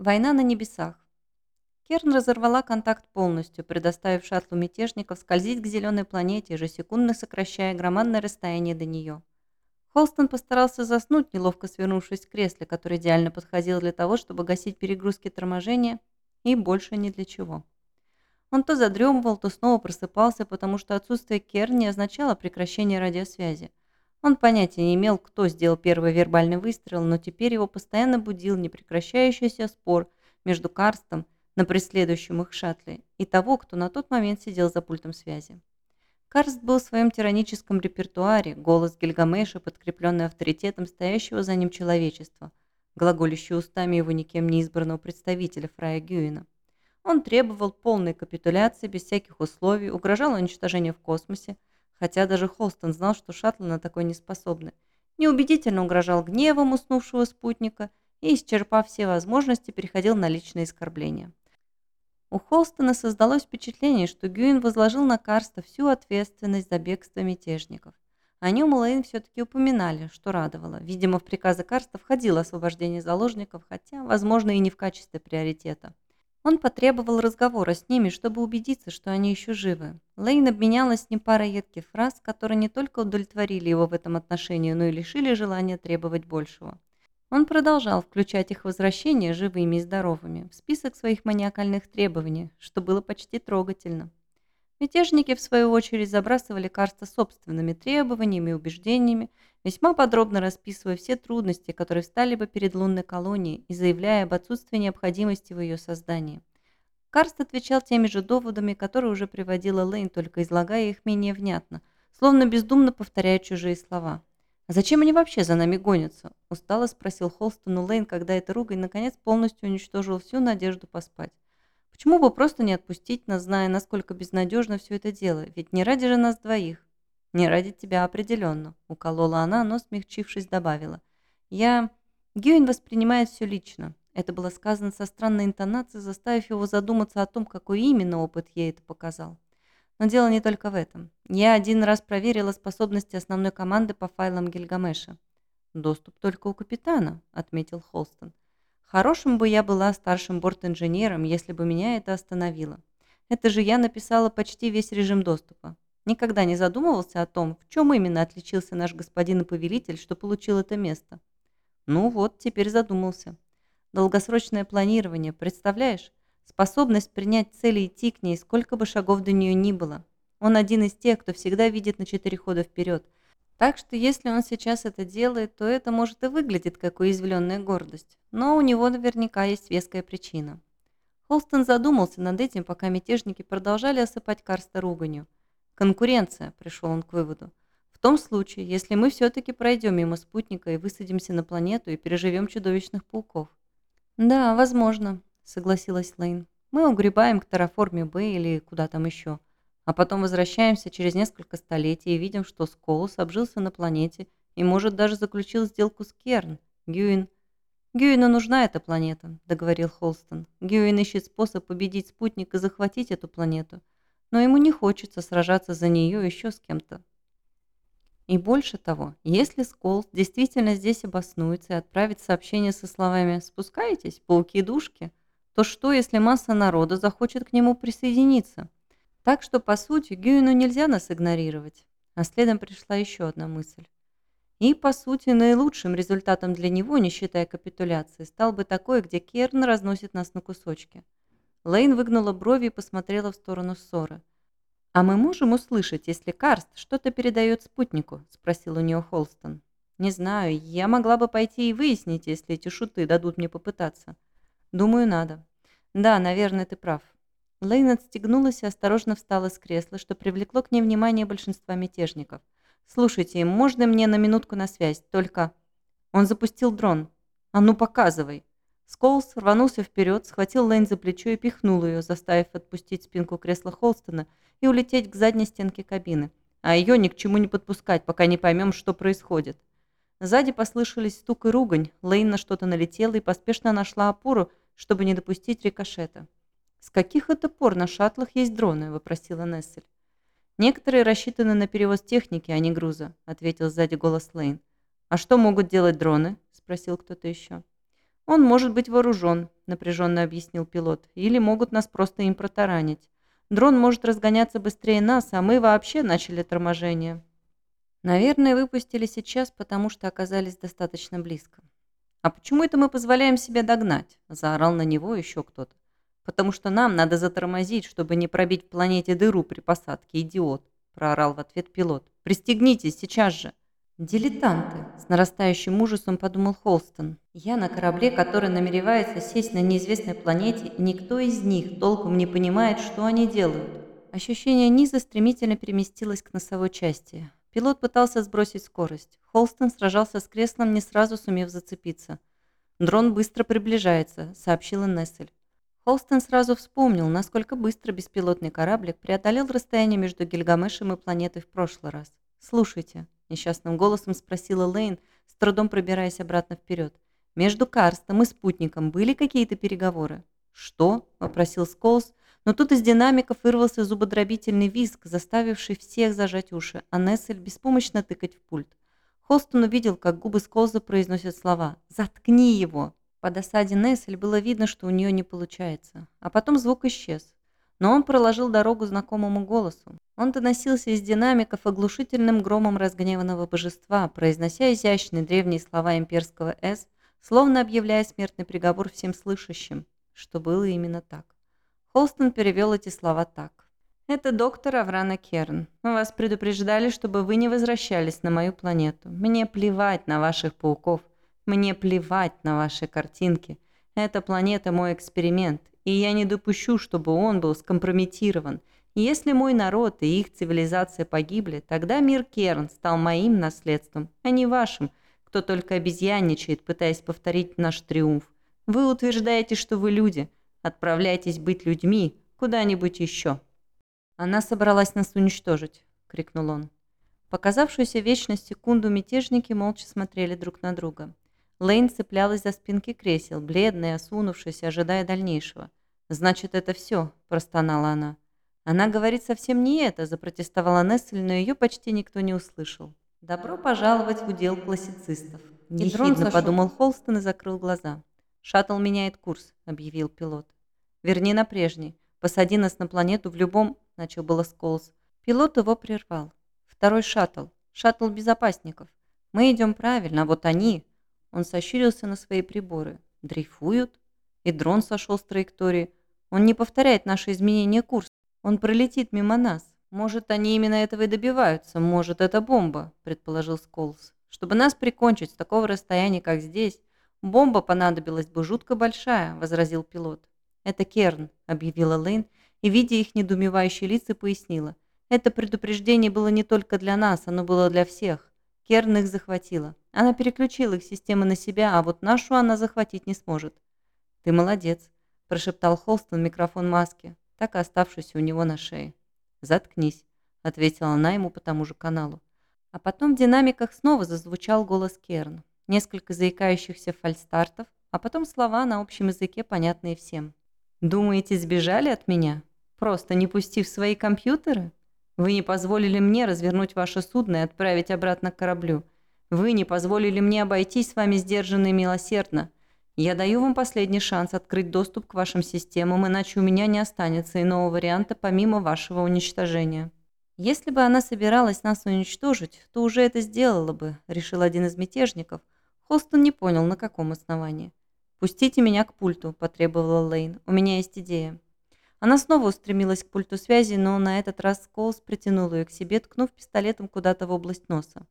Война на небесах. Керн разорвала контакт полностью, предоставив шаттлу мятежников скользить к зеленой планете, ежесекундно сокращая громадное расстояние до нее. Холстон постарался заснуть, неловко свернувшись в кресле, которое идеально подходило для того, чтобы гасить перегрузки торможения, и больше ни для чего. Он то задремывал, то снова просыпался, потому что отсутствие Керн не означало прекращение радиосвязи. Он понятия не имел, кто сделал первый вербальный выстрел, но теперь его постоянно будил непрекращающийся спор между Карстом на преследующем их шаттле и того, кто на тот момент сидел за пультом связи. Карст был в своем тираническом репертуаре, голос Гильгамеша, подкрепленный авторитетом стоящего за ним человечества, глаголящий устами его никем не избранного представителя Фрая Гюина. Он требовал полной капитуляции без всяких условий, угрожал уничтожением в космосе, хотя даже Холстон знал, что шаттлы на такое не способны. Неубедительно угрожал гневом уснувшего спутника и, исчерпав все возможности, переходил на личные оскорбления. У Холстона создалось впечатление, что Гюин возложил на Карста всю ответственность за бегство мятежников. О нем Лейн все-таки упоминали, что радовало. Видимо, в приказы Карста входило освобождение заложников, хотя, возможно, и не в качестве приоритета. Он потребовал разговора с ними, чтобы убедиться, что они еще живы. Лейн обменялась с ним парой едких фраз, которые не только удовлетворили его в этом отношении, но и лишили желания требовать большего. Он продолжал включать их возвращение живыми и здоровыми в список своих маниакальных требований, что было почти трогательно. Мятежники, в свою очередь, забрасывали Карста собственными требованиями и убеждениями, весьма подробно расписывая все трудности, которые встали бы перед лунной колонией и заявляя об отсутствии необходимости в ее создании. Карст отвечал теми же доводами, которые уже приводила Лейн, только излагая их менее внятно, словно бездумно повторяя чужие слова. «А зачем они вообще за нами гонятся?» – устало спросил Холстон у Лейн, когда эта ругань наконец полностью уничтожила всю надежду поспать. Почему бы просто не отпустить нас, зная, насколько безнадежно все это дело? Ведь не ради же нас двоих. Не ради тебя определенно, уколола она, но, смягчившись, добавила. Я... Гюин воспринимает все лично. Это было сказано со странной интонацией, заставив его задуматься о том, какой именно опыт ей это показал. Но дело не только в этом. Я один раз проверила способности основной команды по файлам Гильгамеша. «Доступ только у капитана», — отметил Холстон. Хорошим бы я была старшим борт-инженером, если бы меня это остановило. Это же я написала почти весь режим доступа. Никогда не задумывался о том, в чем именно отличился наш господин и повелитель, что получил это место. Ну вот, теперь задумался. Долгосрочное планирование, представляешь? Способность принять цель и идти к ней, сколько бы шагов до нее ни было. Он один из тех, кто всегда видит на четыре хода вперед – так что если он сейчас это делает, то это может и выглядит как уязвленная гордость. Но у него наверняка есть веская причина. Холстон задумался над этим, пока мятежники продолжали осыпать Карста руганью. «Конкуренция», – пришел он к выводу. «В том случае, если мы все-таки пройдем мимо спутника и высадимся на планету и переживем чудовищных пауков». «Да, возможно», – согласилась Лейн. «Мы угребаем к терраформе Б или куда там еще». А потом возвращаемся через несколько столетий и видим, что Сколус обжился на планете и, может, даже заключил сделку с Керн. Гюин. Гюину нужна эта планета, договорил Холстон. Гюин ищет способ победить спутник и захватить эту планету. Но ему не хочется сражаться за нее еще с кем-то. И больше того, если Сколс действительно здесь обоснуется и отправит сообщение со словами «Спускайтесь, пауки-душки», то что, если масса народа захочет к нему присоединиться? Так что, по сути, Гюину нельзя нас игнорировать. А следом пришла еще одна мысль. И, по сути, наилучшим результатом для него, не считая капитуляции, стал бы такой, где Керн разносит нас на кусочки. Лейн выгнула брови и посмотрела в сторону ссоры. «А мы можем услышать, если Карст что-то передает спутнику?» – спросил у нее Холстон. «Не знаю, я могла бы пойти и выяснить, если эти шуты дадут мне попытаться. Думаю, надо. Да, наверное, ты прав. Лейн отстегнулась и осторожно встала с кресла, что привлекло к ней внимание большинства мятежников. «Слушайте, можно мне на минутку на связь? Только...» Он запустил дрон. «А ну, показывай!» Сколс рванулся вперед, схватил Лейн за плечо и пихнул ее, заставив отпустить спинку кресла Холстона и улететь к задней стенке кабины. А ее ни к чему не подпускать, пока не поймем, что происходит. Сзади послышались стук и ругань. Лейн на что-то налетела и поспешно нашла опору, чтобы не допустить рикошета. «С каких это пор на шаттлах есть дроны?» – вопросила Нессель. «Некоторые рассчитаны на перевоз техники, а не груза», – ответил сзади голос Лейн. «А что могут делать дроны?» – спросил кто-то еще. «Он может быть вооружен», — напряженно объяснил пилот. «Или могут нас просто им протаранить. Дрон может разгоняться быстрее нас, а мы вообще начали торможение». Наверное, выпустили сейчас, потому что оказались достаточно близко. «А почему это мы позволяем себе догнать?» – заорал на него еще кто-то. «Потому что нам надо затормозить, чтобы не пробить в планете дыру при посадке, идиот!» – проорал в ответ пилот. «Пристегнитесь сейчас же!» «Дилетанты!» – с нарастающим ужасом подумал Холстон. «Я на корабле, который намеревается сесть на неизвестной планете, и никто из них толком не понимает, что они делают». Ощущение низа стремительно переместилось к носовой части. Пилот пытался сбросить скорость. Холстон сражался с креслом, не сразу сумев зацепиться. «Дрон быстро приближается», — сообщила Нессель. Холстон сразу вспомнил, насколько быстро беспилотный кораблик преодолел расстояние между Гильгамешем и планетой в прошлый раз. «Слушайте», — несчастным голосом спросила Лейн, с трудом пробираясь обратно вперед. «Между Карстом и спутником были какие-то переговоры?» «Что?» – вопросил Сколс, но тут из динамиков вырвался зубодробительный визг, заставивший всех зажать уши, а Нессель беспомощно тыкать в пульт. Холстон увидел, как губы Сколза произносят слова «Заткни его!». По досаде Нессель было видно, что у нее не получается. А потом звук исчез. Но он проложил дорогу знакомому голосу. Он доносился из динамиков оглушительным громом разгневанного божества, произнося изящные древние слова имперского «С», словно объявляя смертный приговор всем слышащим, что было именно так. Холстон перевел эти слова так. «Это доктор Аврана Керн. Мы вас предупреждали, чтобы вы не возвращались на мою планету. Мне плевать на ваших пауков. Мне плевать на ваши картинки. Эта планета – мой эксперимент, и я не допущу, чтобы он был скомпрометирован. Если мой народ и их цивилизация погибли, тогда мир Керн стал моим наследством, а не вашим, кто только обезьянничает, пытаясь повторить наш триумф. Вы утверждаете, что вы люди – Отправляйтесь быть людьми куда-нибудь еще». «Она собралась нас уничтожить», — крикнул он. Показавшуюся вечность секунду мятежники молча смотрели друг на друга. Лейн цеплялась за спинки кресел, бледная, осунувшись, ожидая дальнейшего. «Значит, это все», – простонала она. «Она говорит совсем не это», – запротестовала Нессель, но ее почти никто не услышал. «Добро пожаловать в удел классицистов», – ехидно подумал Холстон и закрыл глаза. «Шаттл меняет курс», — объявил пилот. «Верни на прежний. Посади нас на планету в любом...» — начал было Сколс. Пилот его прервал. «Второй шаттл. Шаттл безопасников. Мы идем правильно, а вот они...» Он сощурился на свои приборы. «Дрейфуют?» И дрон сошел с траектории. «Он не повторяет наши изменения курса. Он пролетит мимо нас. Может, они именно этого и добиваются. Может, это бомба», — предположил Сколс. «Чтобы нас прикончить с такого расстояния, как здесь, «Бомба понадобилась бы жутко большая», – возразил пилот. «Это Керн», – объявила Лейн, и, видя их недоумевающие лица, пояснила. «Это предупреждение было не только для нас, оно было для всех. Керн их захватила. Она переключила их системы на себя, а вот нашу она захватить не сможет». «Ты молодец», – прошептал Холстон микрофон маски, так и оставшийся у него на шее. «Заткнись», – ответила она ему по тому же каналу. А потом в динамиках снова зазвучал голос Керн несколько заикающихся фальстартов, а потом слова на общем языке, понятные всем. «Думаете, сбежали от меня? Просто не пустив свои компьютеры? Вы не позволили мне развернуть ваше судно и отправить обратно к кораблю. Вы не позволили мне обойтись с вами сдержанно и милосердно. Я даю вам последний шанс открыть доступ к вашим системам, иначе у меня не останется иного варианта помимо вашего уничтожения». «Если бы она собиралась нас уничтожить, то уже это сделала бы», – решил один из мятежников – Холстон не понял, на каком основании. «Пустите меня к пульту», – потребовала Лейн. «У меня есть идея». Она снова устремилась к пульту связи, но на этот раз Сколс притянул ее к себе, ткнув пистолетом куда-то в область носа.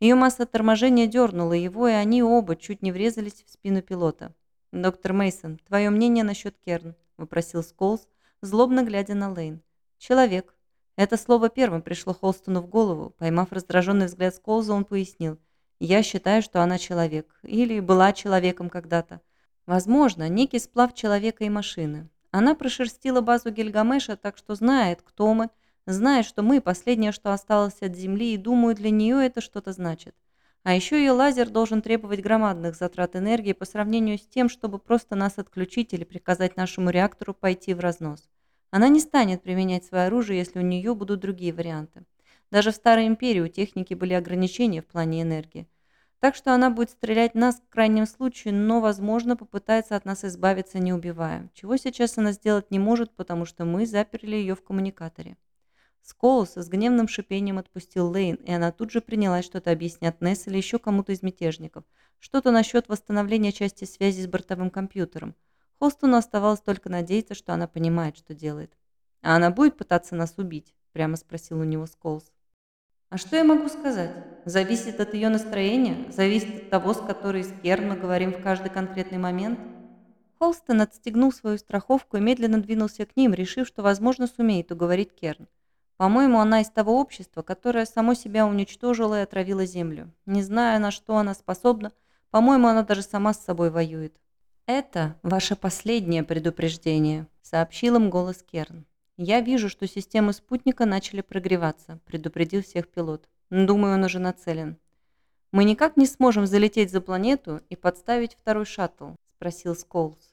Ее масса торможения дернула его, и они оба чуть не врезались в спину пилота. «Доктор Мейсон, твое мнение насчет Керн?» – вопросил Сколс, злобно глядя на Лейн. «Человек». Это слово первым пришло Холстону в голову. Поймав раздраженный взгляд Сколза, он пояснил – я считаю, что она человек. Или была человеком когда-то. Возможно, некий сплав человека и машины. Она прошерстила базу Гильгамеша, так что знает, кто мы, знает, что мы последнее, что осталось от Земли, и думаю, для нее это что-то значит. А еще ее лазер должен требовать громадных затрат энергии по сравнению с тем, чтобы просто нас отключить или приказать нашему реактору пойти в разнос. Она не станет применять свое оружие, если у нее будут другие варианты. Даже в Старой Империи у техники были ограничения в плане энергии. Так что она будет стрелять нас в крайнем случае, но, возможно, попытается от нас избавиться, не убивая. Чего сейчас она сделать не может, потому что мы заперли ее в коммуникаторе. Скоус с гневным шипением отпустил Лейн, и она тут же принялась что-то объяснять Несс или еще кому-то из мятежников. Что-то насчет восстановления части связи с бортовым компьютером. Холстону оставалось только надеяться, что она понимает, что делает. «А она будет пытаться нас убить?» – прямо спросил у него Скоус. А что я могу сказать? Зависит от ее настроения, зависит от того, с которой из Керн мы говорим в каждый конкретный момент. Холстон отстегнул свою страховку и медленно двинулся к ним, решив, что, возможно, сумеет уговорить Керн. По-моему, она из того общества, которое само себя уничтожило и отравило землю. Не зная, на что она способна, по-моему, она даже сама с собой воюет. «Это ваше последнее предупреждение», — сообщил им голос Керн. «Я вижу, что системы спутника начали прогреваться», – предупредил всех пилот. «Думаю, он уже нацелен». «Мы никак не сможем залететь за планету и подставить второй шаттл?» – спросил Сколс.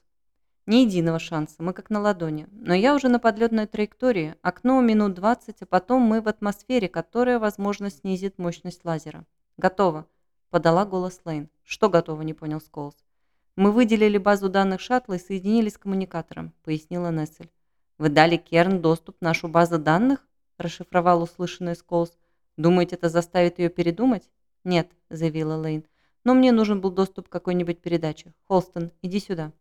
«Ни единого шанса, мы как на ладони. Но я уже на подлетной траектории, окно минут 20, а потом мы в атмосфере, которая, возможно, снизит мощность лазера». «Готово», – подала голос Лейн. «Что готово?» – не понял Сколс. «Мы выделили базу данных шаттла и соединились с коммуникатором», – пояснила Нессель. «Вы дали Керн доступ в нашу базу данных?» – расшифровал услышанный Сколс. «Думаете, это заставит ее передумать?» «Нет», – заявила Лейн. «Но мне нужен был доступ к какой-нибудь передаче. Холстон, иди сюда».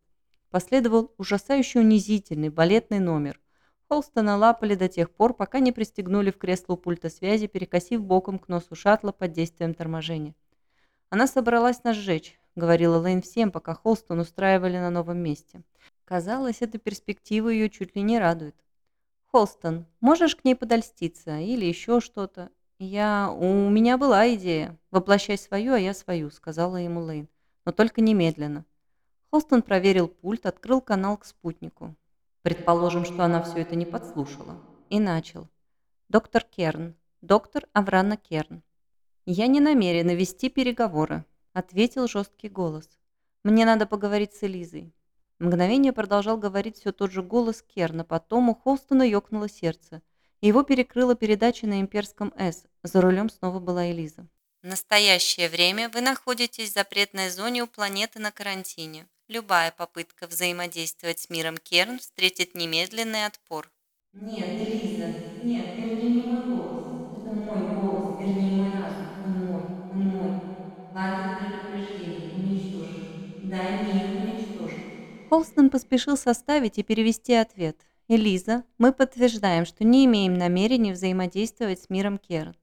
Последовал ужасающий унизительный балетный номер. Холстона лапали до тех пор, пока не пристегнули в кресло пульта связи, перекосив боком к носу шаттла под действием торможения. «Она собралась нас сжечь», — говорила Лейн всем, пока Холстон устраивали на новом месте. Казалось, эта перспектива ее чуть ли не радует. «Холстон, можешь к ней подольститься? Или еще что-то?» «Я... У меня была идея. Воплощай свою, а я свою», — сказала ему Лейн. «Но только немедленно». Холстон проверил пульт, открыл канал к спутнику. Предположим, что она все это не подслушала. И начал. «Доктор Керн. Доктор Аврана Керн. Я не намерена вести переговоры», — ответил жесткий голос. «Мне надо поговорить с Элизой. Мгновение продолжал говорить все тот же голос Керна, потом у Холстона ёкнуло сердце. Его перекрыла передача на имперском «С». За рулем снова была Элиза. В настоящее время вы находитесь в запретной зоне у планеты на карантине. Любая попытка взаимодействовать с миром Керн встретит немедленный отпор. Нет, Элиза, нет, это не мой голос. Это мой голос, вернее мой разум. Он мой, он мой. Хватит предупреждений, уничтожь мне их уничтожить. Холстон поспешил составить и перевести ответ. «Элиза, мы подтверждаем, что не имеем намерения взаимодействовать с миром Керн».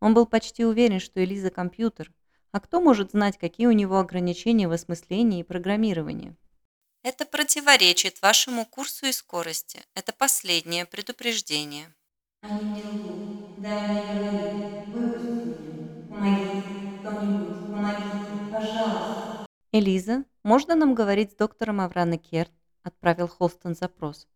Он был почти уверен, что Элиза – компьютер. А кто может знать, какие у него ограничения в осмыслении и программировании? Это противоречит вашему курсу и скорости. Это последнее предупреждение. «Элиза, можно нам говорить с доктором Аврана Керн?» – отправил Холстон запрос.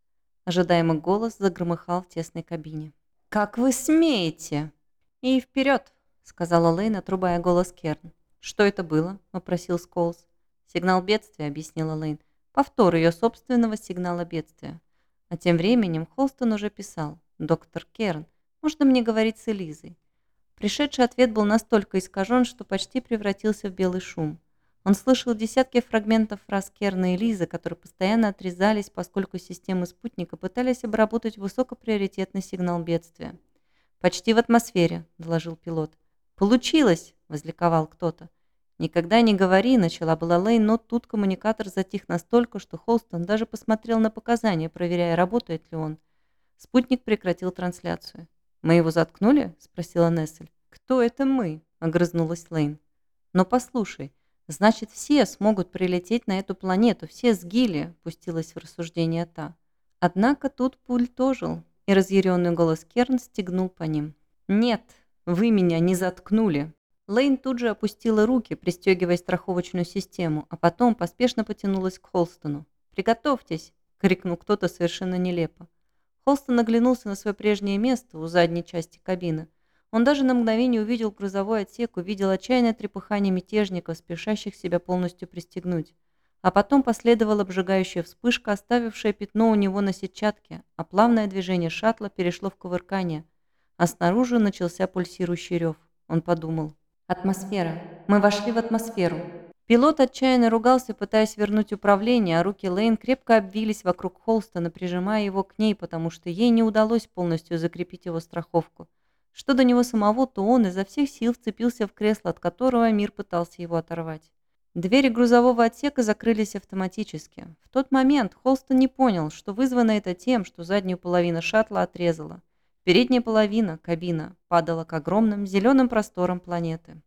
Ожидаемый голос загромыхал в тесной кабине. «Как вы смеете?» «И вперед!» – сказала Лейн, отрубая голос Керн. «Что это было?» – вопросил Сколс. «Сигнал бедствия», – объяснила Лейн. «Повтор ее собственного сигнала бедствия». А тем временем Холстон уже писал. «Доктор Керн, можно мне говорить с Элизой?» Пришедший ответ был настолько искажен, что почти превратился в белый шум. Он слышал десятки фрагментов фраз Керна и Лизы, которые постоянно отрезались, поскольку системы спутника пытались обработать высокоприоритетный сигнал бедствия. «Почти в атмосфере», – доложил пилот. «Получилось!» – возликовал кто-то. «Никогда не говори», – начала была Лейн, но тут коммуникатор затих настолько, что Холстон даже посмотрел на показания, проверяя, работает ли он. Спутник прекратил трансляцию. «Мы его заткнули?» – спросила Нессель. «Кто это мы?» – огрызнулась Лейн. «Но послушай, Значит, все смогут прилететь на эту планету, все с Гилли, пустилась в рассуждение та. Однако тут пульт ожил, и разъяренный голос Керн стегнул по ним. «Нет, вы меня не заткнули!» Лейн тут же опустила руки, пристегивая страховочную систему, а потом поспешно потянулась к Холстону. «Приготовьтесь!» – крикнул кто-то совершенно нелепо. Холстон оглянулся на свое прежнее место у задней части кабины – он даже на мгновение увидел грузовой отсек, увидел отчаянное трепыхание мятежников, спешащих себя полностью пристегнуть. А потом последовала обжигающая вспышка, оставившая пятно у него на сетчатке, а плавное движение шаттла перешло в кувыркание, а снаружи начался пульсирующий рев. Он подумал. Атмосфера. Мы вошли в атмосферу. Пилот отчаянно ругался, пытаясь вернуть управление, а руки Лейн крепко обвились вокруг Холстона, прижимая его к ней, потому что ей не удалось полностью закрепить его страховку. Что до него самого, то он изо всех сил вцепился в кресло, от которого мир пытался его оторвать. Двери грузового отсека закрылись автоматически. В тот момент Холстон не понял, что вызвано это тем, что заднюю половину шаттла отрезала. Передняя половина, кабина, падала к огромным зеленым просторам планеты.